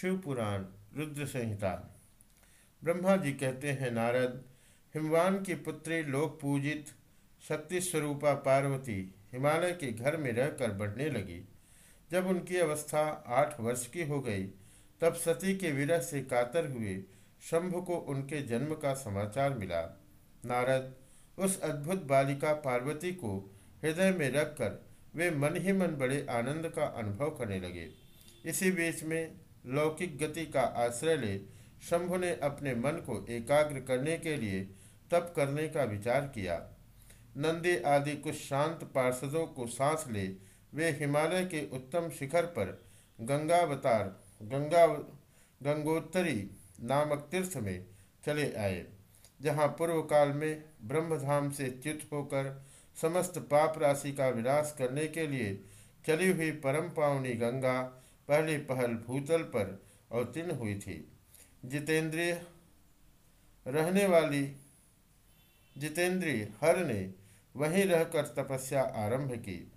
शिव पुराण रुद्र संहिता। ब्रह्मा जी कहते हैं, नारद, हिमवान की पुत्री लोक पूजित शक्ति स्वरूपा पार्वती हिमालय के घर में रहकर बढ़ने लगी। जब उनकी अवस्था आठ वर्ष की हो गई, तब सती के विरह से कातर हुए शंभु को उनके जन्म का समाचार मिला। नारद, उस अद्भुत बालिका पार्वती को हृदय में रखकर वे मन ही मन बड़े आनंद का अनुभव करने लगे। इसी बीच में लौकिक गति का आश्रय ले, शंभु ने अपने मन को एकाग्र करने के लिए तप करने का विचार किया। नंदी आदि कुछ शांत पार्षदों को सांस ले, वे हिमालय के उत्तम शिखर पर गंगावतार, गंगा, गंगोत्तरी नामक तीर्थ में चले आए, जहाँ पूर्व काल में ब्रह्मधाम से च्युत होकर समस्त पाप राशि का विनाश करने के लिए चली हुई परम पावनी गंगा पहली पहल भूतल पर अवतीर्ण हुई थी। जितेंद्रिय रहने वाली जितेंद्रिय हर ने वहीं रहकर तपस्या आरंभ की।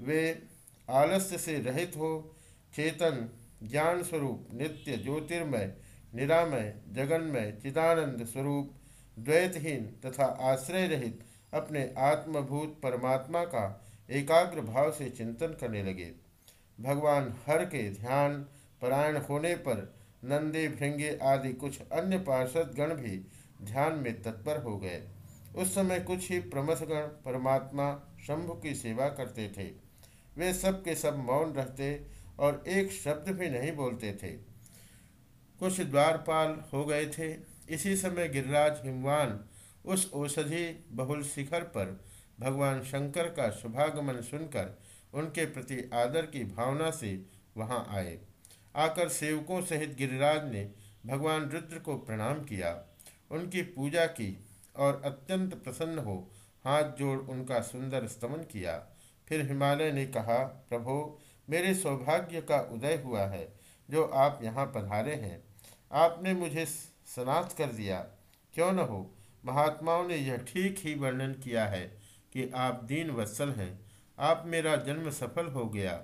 वे आलस्य से रहित हो, चेतन, ज्ञान स्वरूप, नित्य, ज्योतिर्मय, निरामय, जगन्मय, चिदानंद स्वरूप, द्वैतहीन तथा आश्रय रहित अपने आत्मभूत परमात्मा का एकाग्र भाव से चिंतन करने लगे। भगवान हर के ध्यान, परायण होने पर नंदे, भृंगे आदि कुछ अन्य पार्षद गण भी ध्यान में तत्पर हो गए। उस समय कुछ ही प्रमथगण परमात्मा, शंभु की सेवा करते थे। वे सब के सब मौन रहते और एक शब्द भी नहीं बोलते थे। कुछ द्वारपाल हो गए थे। इसी समय गिरिराज हिमवान उस औषधि बहुल शिखर पर भगवान शंकर का शुभागमन सुनकर उनके प्रति आदर की भावना से वहाँ आए। आकर सेवकों सहित गिरिराज ने भगवान रुद्र को प्रणाम किया। उनकी पूजा की और अत्यंत प्रसन्न हो हाथ जोड़ उनका सुंदर स्तमन किया। फिर हिमालय ने कहा, प्रभो, मेरे सौभाग्य का उदय हुआ है, जो आप यहाँ पधारे हैं। आपने मुझे सनाथ कर दिया। क्यों न हो? महात्माओं ने यह ठीक ही वर्णन किया है कि आप दीन वत्सल हैं। आप मेरा जन्म सफल हो गया।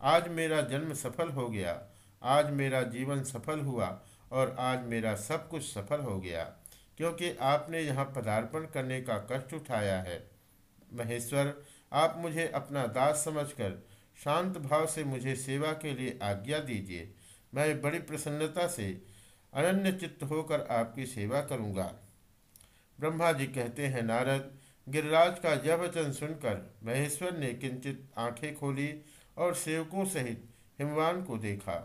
आज मेरा जन्म सफल हो गया। आज मेरा जीवन सफल हुआ और आज मेरा सब कुछ सफल हो गया, क्योंकि आपने यहाँ पदार्पण करने का कष्ट उठाया है। महेश्वर, आप मुझे अपना दास समझकर शांत भाव से मुझे सेवा के लिए आज्ञा दीजिए। मैं बड़ी प्रसन्नता से अनन्य चित्त होकर आपकी सेवा करूँगा। ब्रह्मा जी कहते हैं, नारद गिरिराज का यह वचन सुनकर महेश्वर ने किंचित आँखें खोली और सेवकों सहित हिमवान को देखा।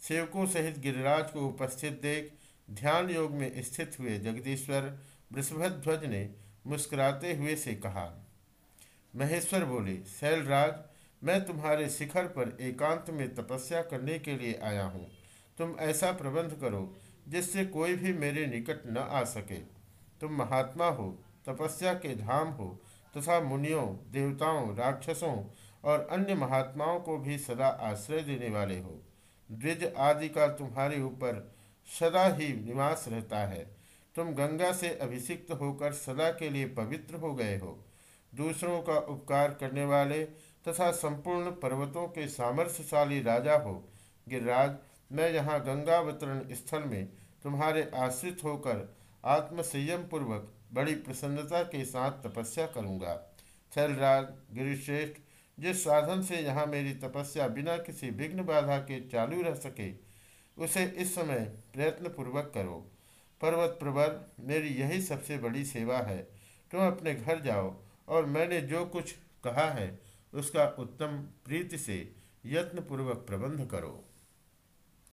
सेवकों सहित गिरिराज को उपस्थित देख ध्यान योग में स्थित हुए जगदीश्वर वृषभध्वज ने मुस्कुराते हुए से कहा, महेश्वर बोले, शैलराज, मैं तुम्हारे शिखर पर एकांत में तपस्या करने के लिए आया हूँ। तुम ऐसा प्रबंध करो जिससे कोई भी मेरे निकट न आ सके। तुम महात्मा हो तपस्या के धाम हो, तथा मुनियों, देवताओं, राक्षसों और अन्य महात्माओं को भी सदा आश्रय देने वाले हो। द्विज आदि का तुम्हारे ऊपर सदा ही निवास रहता है। तुम गंगा से अभिषिक्त होकर सदा के लिए पवित्र हो गए हो। दूसरों का उपकार करने वाले तथा संपूर्ण पर्वतों के सामर्थ्यशाली राजा हो। गिरिराज, मैं यहाँ गंगावतरण स्थल में तुम्हारे आश्रित होकर आत्मसंयम पूर्वक बड़ी प्रसन्नता के साथ तपस्या करूँगा। शैलराज गिरिश्रेष्ठ, जिस साधन से यहाँ मेरी तपस्या बिना किसी विघ्न बाधा के चालू रह सके, उसे इस समय प्रयत्न पूर्वक करो। पर्वत प्रवर मेरी यही सबसे बड़ी सेवा है। तुम अपने घर जाओ और मैंने जो कुछ कहा है, उसका उत्तम प्रीति से यत्नपूर्वक प्रबंध करो।